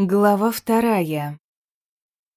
Глава вторая.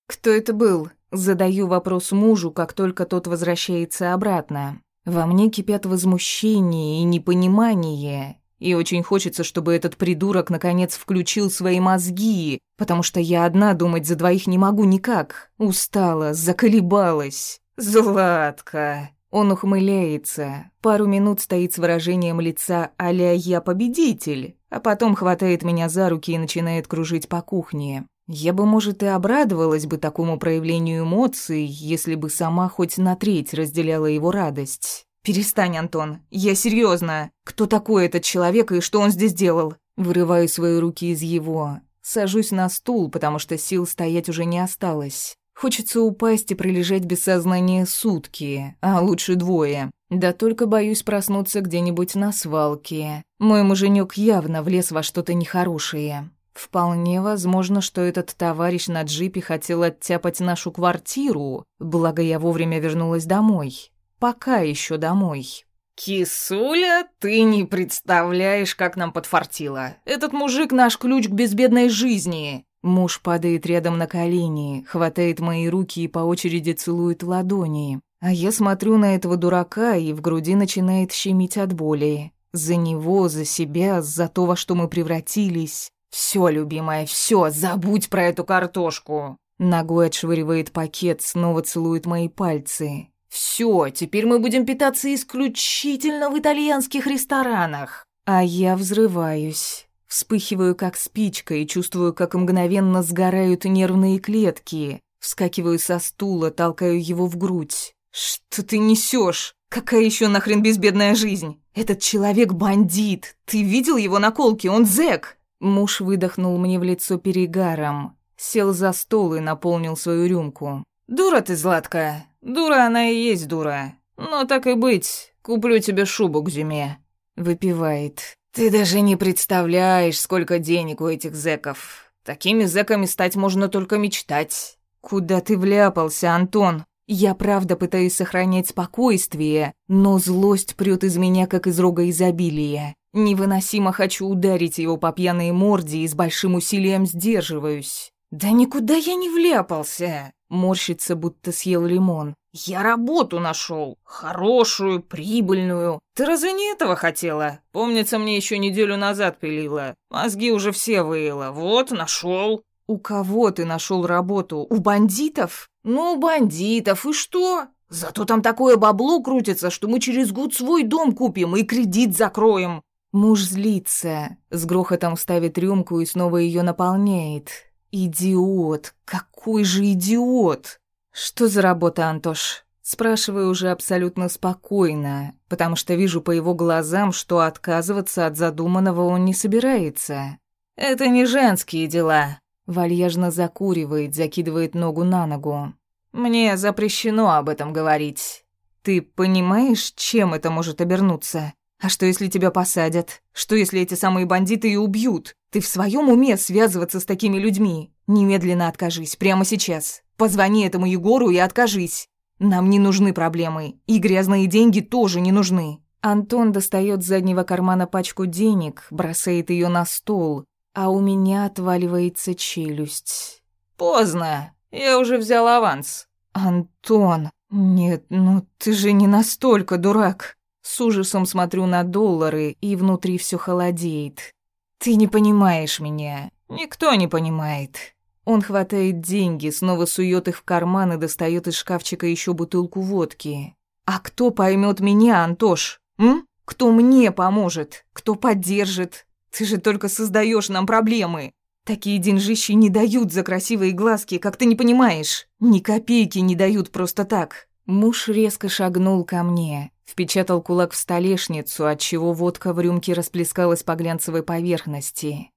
Кто это был? Задаю вопрос мужу, как только тот возвращается обратно. Во мне кипят возмущение и непонимание, и очень хочется, чтобы этот придурок наконец включил свои мозги, потому что я одна думать за двоих не могу никак. Устала, заколебалась. Златка. Он ухмыляется, пару минут стоит с выражением лица «Аля я победитель», а потом хватает меня за руки и начинает кружить по кухне. Я бы, может, и обрадовалась бы такому проявлению эмоций, если бы сама хоть на треть разделяла его радость. «Перестань, Антон, я серьезно. Кто такой этот человек и что он здесь делал?» Вырываю свои руки из его. Сажусь на стул, потому что сил стоять уже не осталось. Хочется упасть и пролежать без сознания сутки, а лучше двое. Да только боюсь проснуться где-нибудь на свалке. Мой муженек явно влез во что-то нехорошее. Вполне возможно, что этот товарищ на джипе хотел оттяпать нашу квартиру, благо я вовремя вернулась домой. Пока еще домой. «Кисуля, ты не представляешь, как нам подфартило. Этот мужик наш ключ к безбедной жизни. Муж падает рядом на колени, хватает мои руки и по очереди целует ладони. А я смотрю на этого дурака, и в груди начинает щемить от боли. За него, за себя, за то, во что мы превратились. Все, любимая, все, забудь про эту картошку. Ногой отшвыривает пакет, снова целует мои пальцы. Все, теперь мы будем питаться исключительно в итальянских ресторанах. А я взрываюсь. Вспыхиваю, как спичка, и чувствую, как мгновенно сгорают нервные клетки. Вскакиваю со стула, толкаю его в грудь. «Что ты несешь? Какая еще нахрен безбедная жизнь? Этот человек бандит. Ты видел его наколки? Он зэк!» Муж выдохнул мне в лицо перегаром. Сел за стол и наполнил свою рюмку. «Дура ты, Златка. Дура она и есть дура. Но так и быть, куплю тебе шубу к зиме». Выпивает. «Ты даже не представляешь, сколько денег у этих зэков. Такими зэками стать можно только мечтать». «Куда ты вляпался, Антон? Я правда пытаюсь сохранять спокойствие, но злость прёт из меня, как из рога изобилия. Невыносимо хочу ударить его по пьяной морде и с большим усилием сдерживаюсь. «Да никуда я не вляпался!» Морщится, будто съел лимон. «Я работу нашел. Хорошую, прибыльную. Ты разве не этого хотела? Помнится, мне еще неделю назад пилила. Мозги уже все выела. Вот, нашел. «У кого ты нашел работу? У бандитов?» «Ну, бандитов, и что? Зато там такое бабло крутится, что мы через год свой дом купим и кредит закроем». Муж злится, с грохотом ставит рюмку и снова ее наполняет. «Идиот! Какой же идиот!» «Что за работа, Антош?» Спрашиваю уже абсолютно спокойно, потому что вижу по его глазам, что отказываться от задуманного он не собирается. «Это не женские дела», — вальяжно закуривает, закидывает ногу на ногу. «Мне запрещено об этом говорить. Ты понимаешь, чем это может обернуться? А что, если тебя посадят? Что, если эти самые бандиты и убьют? Ты в своем уме связываться с такими людьми? Немедленно откажись, прямо сейчас. Позвони этому Егору и откажись. Нам не нужны проблемы, и грязные деньги тоже не нужны. Антон достает с заднего кармана пачку денег, бросает ее на стол, а у меня отваливается челюсть. Поздно. Я уже взял аванс. Антон, нет, ну ты же не настолько дурак. С ужасом смотрю на доллары, и внутри все холодеет. Ты не понимаешь меня. Никто не понимает. Он хватает деньги, снова сует их в карман и достает из шкафчика еще бутылку водки. А кто поймет меня, Антош? М? Кто мне поможет? Кто поддержит? Ты же только создаешь нам проблемы. Такие деньжищи не дают за красивые глазки, как ты не понимаешь. Ни копейки не дают просто так. Муж резко шагнул ко мне, впечатал кулак в столешницу, отчего водка в рюмке расплескалась по глянцевой поверхности.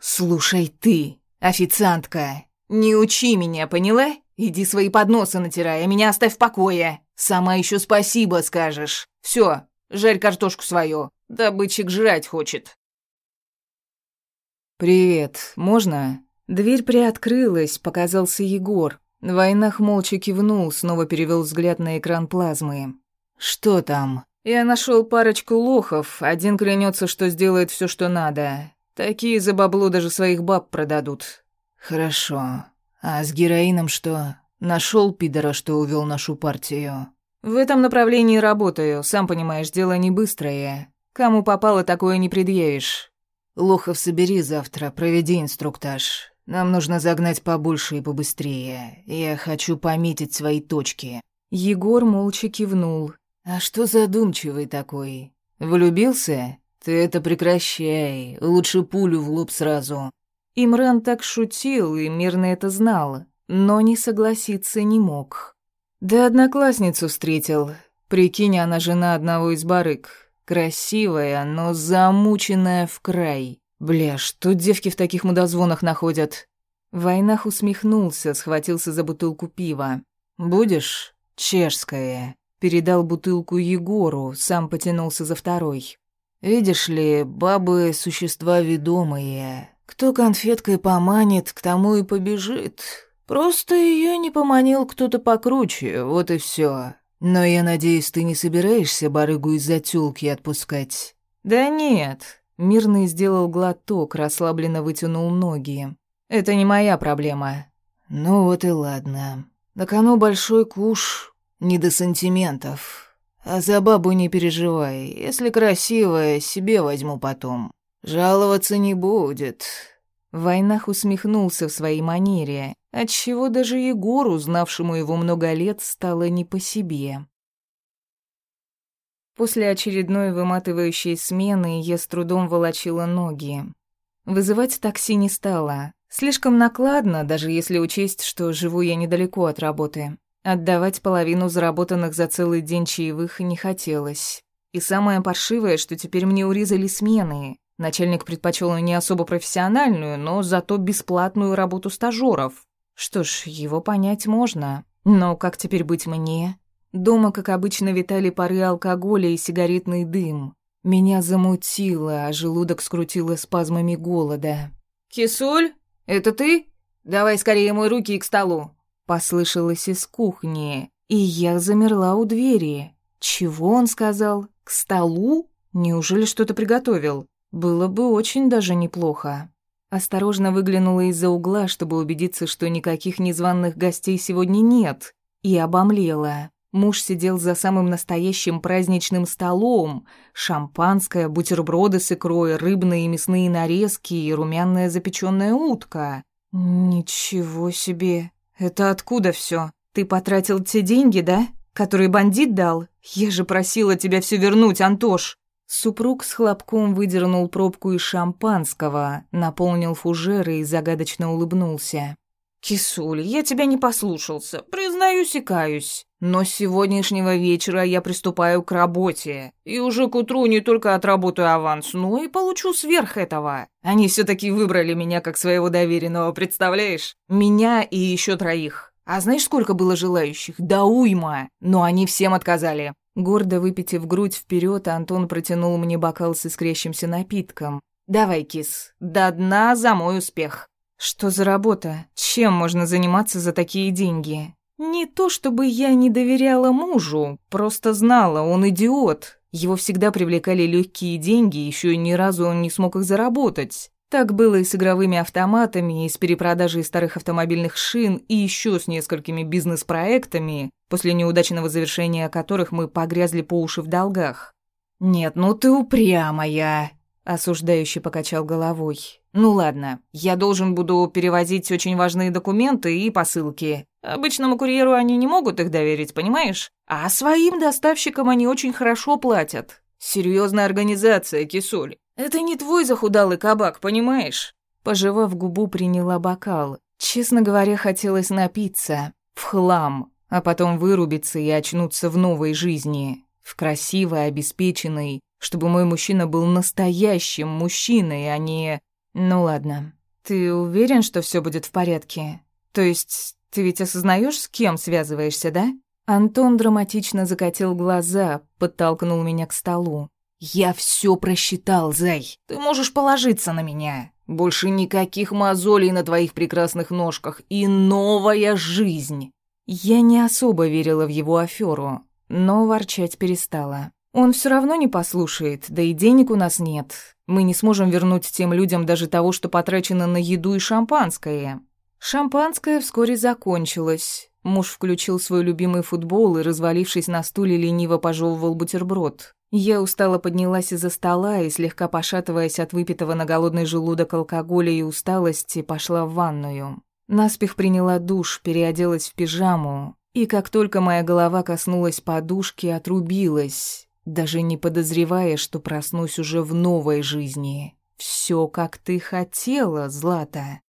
«Слушай ты, официантка, не учи меня, поняла? Иди свои подносы натирай, а меня оставь в покое. Сама еще спасибо скажешь. Все, жарь картошку свою, добытчик жрать хочет». «Привет, можно?» Дверь приоткрылась, показался Егор. Войнах молча кивнул, снова перевел взгляд на экран плазмы. «Что там?» «Я нашел парочку лохов. Один клянется, что сделает все, что надо. Такие за бабло даже своих баб продадут. Хорошо. А с героином что? Нашел пидора, что увел нашу партию? В этом направлении работаю, сам понимаешь, дело не быстрое. Кому попало, такое не предъявишь. Лохов собери завтра, проведи инструктаж. Нам нужно загнать побольше и побыстрее. Я хочу пометить свои точки. Егор молча кивнул. А что задумчивый такой? Влюбился? Ты это прекращай. Лучше пулю в лоб сразу. Имран так шутил и мирно это знал, но не согласиться не мог. Да одноклассницу встретил. Прикинь, она жена одного из барыг. Красивая, но замученная в край. Бля, что девки в таких мудозвонах находят? Войнах усмехнулся, схватился за бутылку пива. «Будешь? Чешское». Передал бутылку Егору, сам потянулся за второй. «Видишь ли, бабы — существа ведомые. Кто конфеткой поманит, к тому и побежит. Просто ее не поманил кто-то покруче, вот и все. Но я надеюсь, ты не собираешься барыгу из-за тёлки отпускать?» «Да нет, Мирный сделал глоток, расслабленно вытянул ноги. «Это не моя проблема». «Ну вот и ладно. На кону большой куш, не до сантиментов. А за бабу не переживай. Если красивая, себе возьму потом. Жаловаться не будет». Войнах усмехнулся в своей манере, отчего даже Егору, знавшему его много лет, стало не по себе. После очередной выматывающей смены я с трудом волочила ноги. Вызывать такси не стала. Слишком накладно, даже если учесть, что живу я недалеко от работы. Отдавать половину заработанных за целый день чаевых не хотелось. И самое паршивое, что теперь мне урезали смены. Начальник предпочел не особо профессиональную, но зато бесплатную работу стажеров. Что ж, его понять можно. Но как теперь быть мне? Дома, как обычно, витали пары алкоголя и сигаретный дым. Меня замутило, а желудок скрутило спазмами голода. «Кисуль, это ты? Давай скорее мой руки и к столу!» Послышалось из кухни, и я замерла у двери. «Чего он сказал? К столу? Неужели что-то приготовил? Было бы очень даже неплохо». Осторожно выглянула из-за угла, чтобы убедиться, что никаких незваных гостей сегодня нет, и обомлела. Муж сидел за самым настоящим праздничным столом. Шампанское, бутерброды с икрой, рыбные и мясные нарезки и румяная запеченная утка. «Ничего себе! Это откуда все? Ты потратил те деньги, да? Которые бандит дал? Я же просила тебя все вернуть, Антош!» Супруг с хлопком выдернул пробку из шампанского, наполнил фужеры и загадочно улыбнулся. «Кисуль, я тебя не послушался, признаюсь и каюсь. Но с сегодняшнего вечера я приступаю к работе. И уже к утру не только отработаю аванс, но и получу сверх этого. Они все таки выбрали меня как своего доверенного, представляешь? Меня и еще троих. А знаешь, сколько было желающих? Да уйма! Но они всем отказали». Гордо выпитив грудь вперед, Антон протянул мне бокал с искрящимся напитком. «Давай, кис, до дна за мой успех». Что за работа? Чем можно заниматься за такие деньги? Не то чтобы я не доверяла мужу, просто знала, он идиот. Его всегда привлекали легкие деньги, еще ни разу он не смог их заработать. Так было и с игровыми автоматами, и с перепродажей старых автомобильных шин, и еще с несколькими бизнес-проектами, после неудачного завершения которых мы погрязли по уши в долгах. «Нет, ну ты упрямая», Осуждающий покачал головой. «Ну ладно, я должен буду перевозить очень важные документы и посылки. Обычному курьеру они не могут их доверить, понимаешь? А своим доставщикам они очень хорошо платят. Серьезная организация, Кисуль. Это не твой захудалый кабак, понимаешь?» Пожевав губу, приняла бокал. Честно говоря, хотелось напиться. В хлам. А потом вырубиться и очнуться в новой жизни. В красивой, обеспеченной, чтобы мой мужчина был настоящим мужчиной, а не... Ну ладно. Ты уверен, что все будет в порядке? То есть, ты ведь осознаешь, с кем связываешься, да? Антон драматично закатил глаза, подтолкнул меня к столу. «Я все просчитал, Зай. Ты можешь положиться на меня. Больше никаких мозолей на твоих прекрасных ножках и новая жизнь». Я не особо верила в его аферу, но ворчать перестала. Он все равно не послушает, да и денег у нас нет. Мы не сможем вернуть тем людям даже того, что потрачено на еду и шампанское. Шампанское вскоре закончилось. Муж включил свой любимый футбол и, развалившись на стуле, лениво пожевывал бутерброд. Я устало поднялась из-за стола и, слегка пошатываясь от выпитого на голодный желудок алкоголя и усталости, пошла в ванную. Наспех приняла душ, переоделась в пижаму, и как только моя голова коснулась подушки, отрубилась, даже не подозревая, что проснусь уже в новой жизни. Все, как ты хотела, Злата.